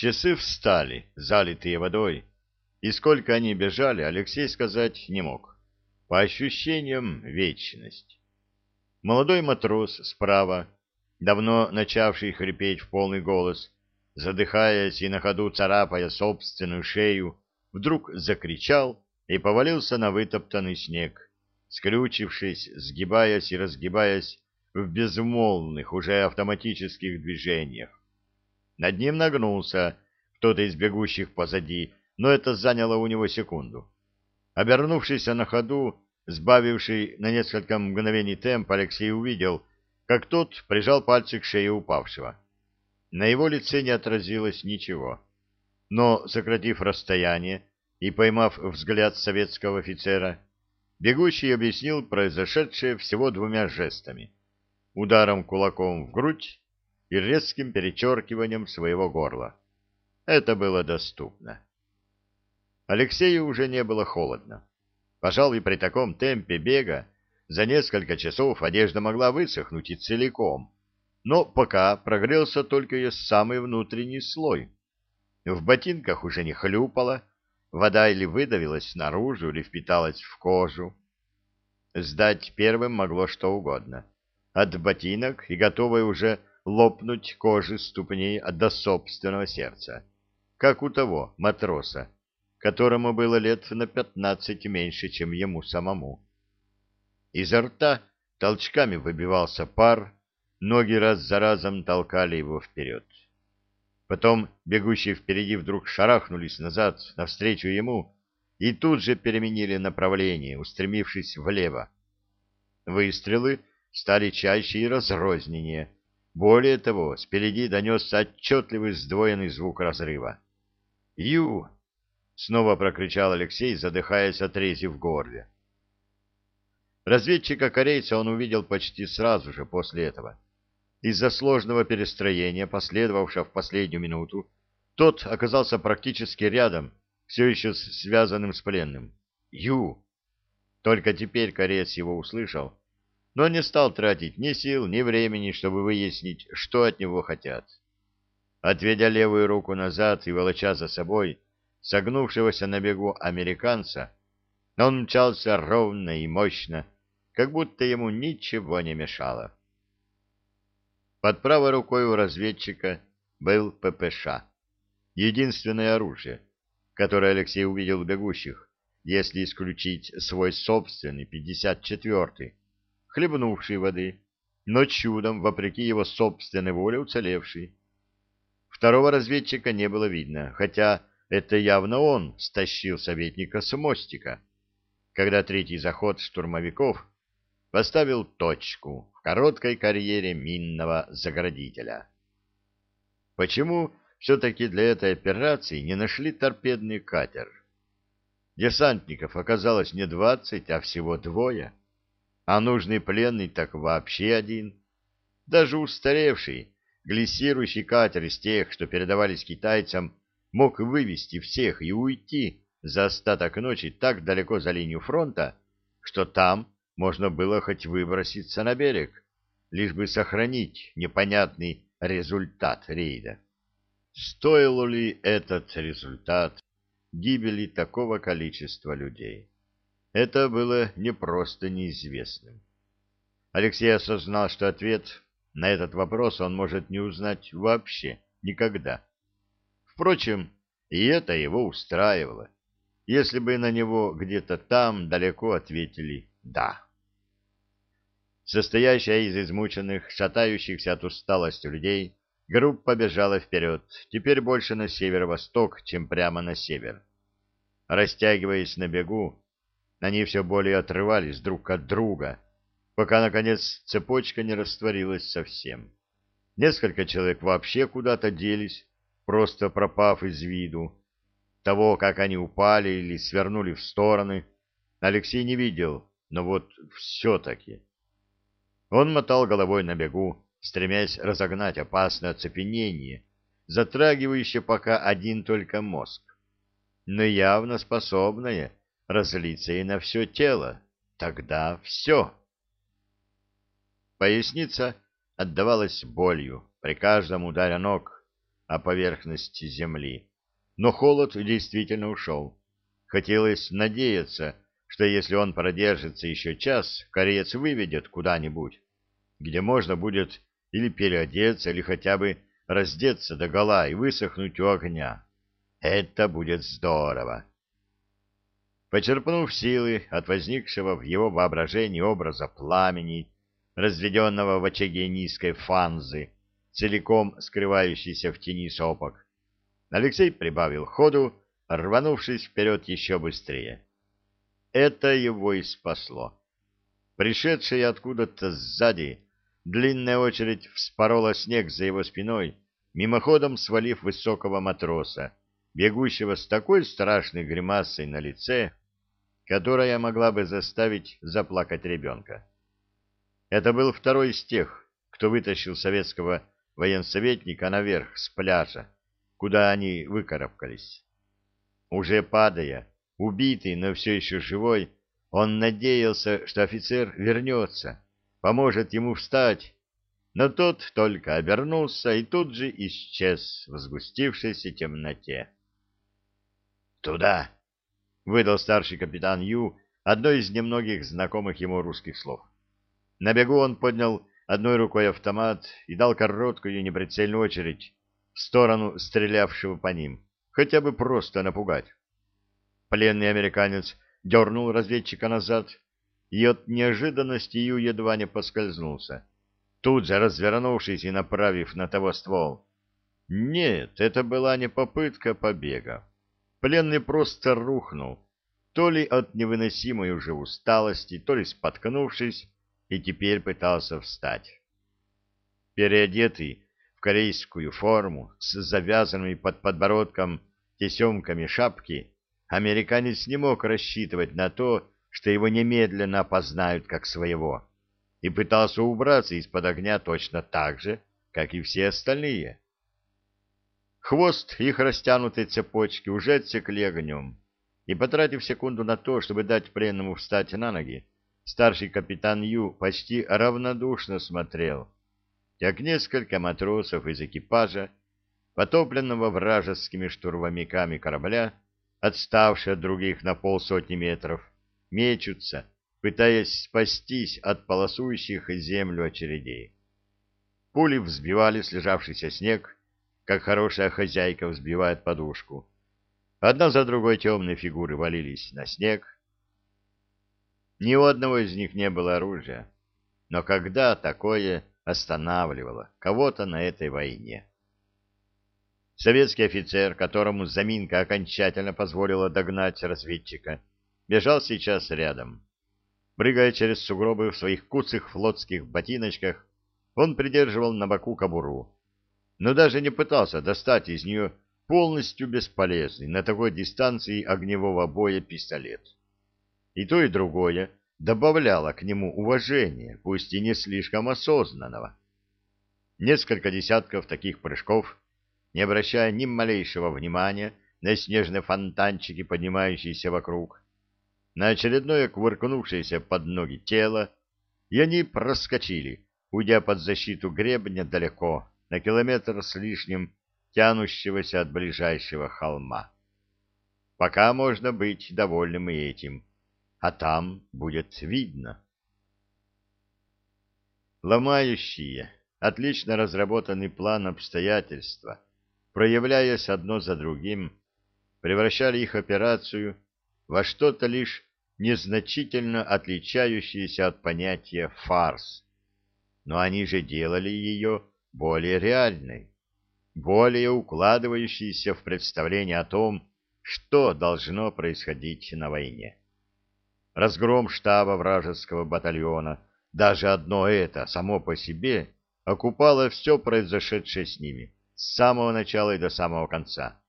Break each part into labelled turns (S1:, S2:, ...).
S1: Часы встали, залитые водой, и сколько они бежали, Алексей сказать не мог. По ощущениям, вечность. Молодой матрос справа, давно начавший хрипеть в полный голос, задыхаясь и на ходу царапая собственную шею, вдруг закричал и повалился на вытоптанный снег, скрючившись, сгибаясь и разгибаясь в безмолвных, уже автоматических движениях. Над ним нагнулся кто-то из бегущих позади, но это заняло у него секунду. Обернувшись на ходу, сбавивший на несколько мгновений темп, Алексей увидел, как тот прижал пальцы к шее упавшего. На его лице не отразилось ничего. Но, сократив расстояние и поймав взгляд советского офицера, бегущий объяснил произошедшее всего двумя жестами. Ударом кулаком в грудь и резким перечеркиванием своего горла. Это было доступно. Алексею уже не было холодно. Пожалуй, при таком темпе бега за несколько часов одежда могла высохнуть и целиком, но пока прогрелся только ее самый внутренний слой. В ботинках уже не хлюпало, вода или выдавилась наружу, или впиталась в кожу. Сдать первым могло что угодно. От ботинок и готовой уже лопнуть кожи ступней до собственного сердца, как у того матроса, которому было лет на пятнадцать меньше, чем ему самому. Изо рта толчками выбивался пар, ноги раз за разом толкали его вперед. Потом бегущие впереди вдруг шарахнулись назад навстречу ему и тут же переменили направление, устремившись влево. Выстрелы стали чаще и разрозненнее. Более того, спереди донесся отчетливый сдвоенный звук разрыва. «Ю!» — снова прокричал Алексей, задыхаясь от рези в горле. Разведчика-корейца он увидел почти сразу же после этого. Из-за сложного перестроения, последовавшего в последнюю минуту, тот оказался практически рядом, все еще связанным с пленным. «Ю!» Только теперь кореец его услышал, но не стал тратить ни сил, ни времени, чтобы выяснить, что от него хотят. Отведя левую руку назад и волоча за собой согнувшегося на бегу американца, он мчался ровно и мощно, как будто ему ничего не мешало. Под правой рукой у разведчика был ППШ, единственное оружие, которое Алексей увидел у бегущих, если исключить свой собственный 54-й, хлебнувший воды, но чудом, вопреки его собственной воле, уцелевший. Второго разведчика не было видно, хотя это явно он стащил советника с мостика, когда третий заход штурмовиков поставил точку в короткой карьере минного заградителя. Почему все-таки для этой операции не нашли торпедный катер? Десантников оказалось не двадцать, а всего двое а нужный пленный так вообще один. Даже устаревший, глиссирующий катер из тех, что передавались китайцам, мог вывести всех и уйти за остаток ночи так далеко за линию фронта, что там можно было хоть выброситься на берег, лишь бы сохранить непонятный результат рейда. Стоил ли этот результат гибели такого количества людей? Это было не просто неизвестным. Алексей осознал, что ответ на этот вопрос он может не узнать вообще никогда. Впрочем, и это его устраивало, если бы на него где-то там далеко ответили «да». Состоящая из измученных, шатающихся от усталости людей, группа бежала вперед, теперь больше на северо-восток, чем прямо на север. Растягиваясь на бегу, они все более отрывались друг от друга, пока, наконец, цепочка не растворилась совсем. Несколько человек вообще куда-то делись, просто пропав из виду. Того, как они упали или свернули в стороны, Алексей не видел, но вот все-таки. Он мотал головой на бегу, стремясь разогнать опасное оцепенение, затрагивающее пока один только мозг, но явно способное разлиться и на все тело. Тогда все. Поясница отдавалась болью при каждом ударе ног, о поверхности земли, но холод действительно ушел. Хотелось надеяться, что если он продержится еще час, кореец выведет куда-нибудь, где можно будет или переодеться, или хотя бы раздеться до гола и высохнуть у огня. Это будет здорово. Почерпнув силы от возникшего в его воображении образа пламени, разведенного в очаге низкой фанзы, целиком скрывающейся в тени сопок, Алексей прибавил ходу, рванувшись вперед еще быстрее. Это его и спасло. Пришедшая откуда-то сзади, длинная очередь вспорола снег за его спиной, мимоходом свалив высокого матроса, бегущего с такой страшной гримасой на лице, которая могла бы заставить заплакать ребенка. Это был второй из тех, кто вытащил советского военсоветника наверх с пляжа, куда они выкарабкались. Уже падая, убитый, но все еще живой, он надеялся, что офицер вернется, поможет ему встать, но тот только обернулся и тут же исчез в сгустившейся темноте. «Туда!» — выдал старший капитан Ю одно из немногих знакомых ему русских слов. На бегу он поднял одной рукой автомат и дал короткую неприцельную очередь в сторону стрелявшего по ним, хотя бы просто напугать. Пленный американец дернул разведчика назад и от неожиданности Ю едва не поскользнулся, тут же развернувшись и направив на того ствол. Нет, это была не попытка побега. Пленный просто рухнул, то ли от невыносимой уже усталости, то ли споткнувшись, и теперь пытался встать. Переодетый в корейскую форму с завязанными под подбородком тесемками шапки, американец не мог рассчитывать на то, что его немедленно опознают как своего, и пытался убраться из-под огня точно так же, как и все остальные. Хвост их растянутой цепочки уже отсекли огнем, и, потратив секунду на то, чтобы дать пленному встать на ноги, старший капитан Ю почти равнодушно смотрел, как несколько матросов из экипажа, потопленного вражескими штурмовиками корабля, отставшие от других на полсотни метров, мечутся, пытаясь спастись от полосующих землю очередей. Пули взбивали слежавшийся снег, как хорошая хозяйка взбивает подушку. Одна за другой темные фигуры валились на снег. Ни у одного из них не было оружия, но когда такое останавливало кого-то на этой войне? Советский офицер, которому заминка окончательно позволила догнать разведчика, бежал сейчас рядом. Прыгая через сугробы в своих куцых флотских ботиночках, он придерживал на боку кобуру, но даже не пытался достать из нее полностью бесполезный на такой дистанции огневого боя пистолет. И то, и другое добавляло к нему уважения, пусть и не слишком осознанного. Несколько десятков таких прыжков — не обращая ни малейшего внимания на снежные фонтанчики, поднимающиеся вокруг, на очередное кувыркнувшееся под ноги тело, и они проскочили, уйдя под защиту гребня далеко, на километр с лишним, тянущегося от ближайшего холма. Пока можно быть довольным и этим, а там будет видно. Ломающие, отлично разработанный план обстоятельства — проявляясь одно за другим, превращали их операцию во что-то лишь незначительно отличающееся от понятия «фарс». Но они же делали ее более реальной, более укладывающейся в представление о том, что должно происходить на войне. Разгром штаба вражеского батальона, даже одно это само по себе, окупало все произошедшее с ними с самого начала и до самого конца.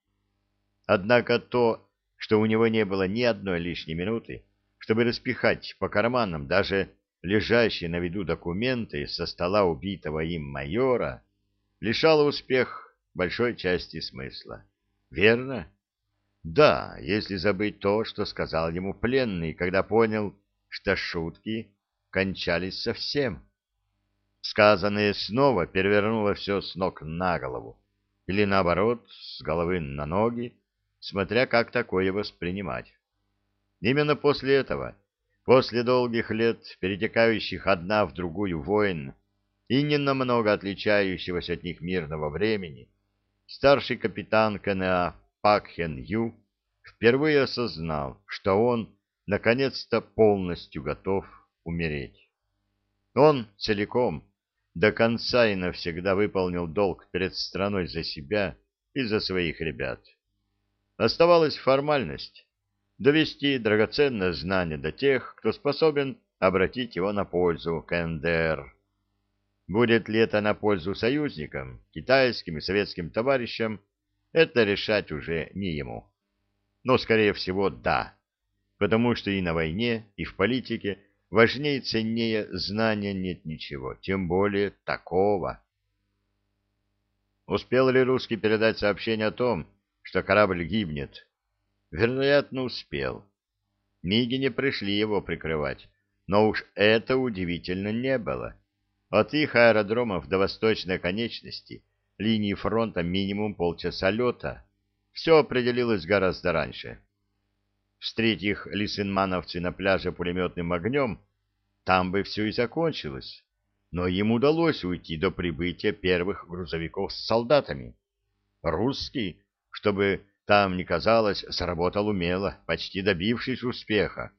S1: Однако то, что у него не было ни одной лишней минуты, чтобы распихать по карманам даже лежащие на виду документы со стола убитого им майора, лишало успех большой части смысла. Верно? Да, если забыть то, что сказал ему пленный, когда понял, что шутки кончались совсем. Сказанное снова перевернуло все с ног на голову или наоборот, с головы на ноги, смотря как такое воспринимать. Именно после этого, после долгих лет, перетекающих одна в другую войн и ненамного отличающегося от них мирного времени, старший капитан КНА Пак Хен Ю впервые осознал, что он наконец-то полностью готов умереть. Он целиком, до конца и навсегда выполнил долг перед страной за себя и за своих ребят. Оставалась формальность — довести драгоценное знание до тех, кто способен обратить его на пользу КНДР. Будет ли это на пользу союзникам, китайским и советским товарищам, это решать уже не ему. Но, скорее всего, да, потому что и на войне, и в политике – Важнее и ценнее знания нет ничего, тем более такого. Успел ли русский передать сообщение о том, что корабль гибнет? Вероятно, успел. Миги не пришли его прикрывать, но уж это удивительно не было. От их аэродромов до восточной конечности линии фронта минимум полчаса лета. Все определилось гораздо раньше. Встреть их лисенмановцы на пляже пулеметным огнем, там бы все и закончилось. Но им удалось уйти до прибытия первых грузовиков с солдатами. Русский, чтобы там не казалось, сработал умело, почти добившись успеха.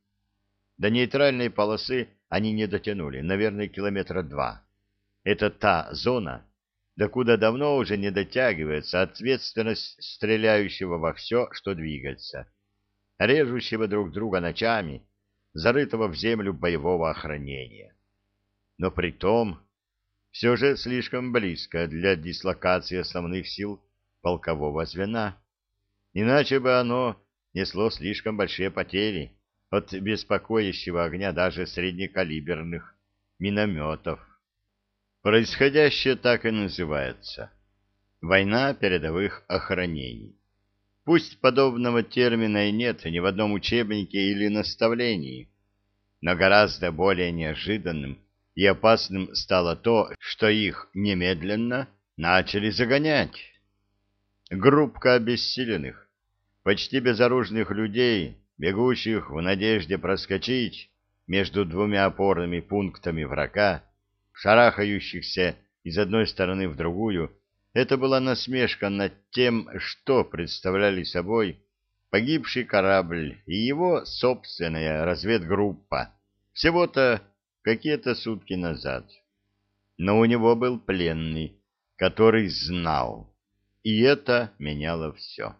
S1: До нейтральной полосы они не дотянули, наверное, километра два. Это та зона, докуда давно уже не дотягивается ответственность стреляющего во все, что двигается режущего друг друга ночами, зарытого в землю боевого охранения. Но при том все же слишком близко для дислокации основных сил полкового звена. Иначе бы оно несло слишком большие потери от беспокоящего огня даже среднекалиберных минометов. Происходящее так и называется — война передовых охранений. Пусть подобного термина и нет ни в одном учебнике или наставлении, но гораздо более неожиданным и опасным стало то, что их немедленно начали загонять. Группка обессиленных, почти безоружных людей, бегущих в надежде проскочить между двумя опорными пунктами врага, шарахающихся из одной стороны в другую, это была насмешка над тем, что представляли собой погибший корабль и его собственная разведгруппа всего-то какие-то сутки назад. Но у него был пленный, который знал, и это меняло все.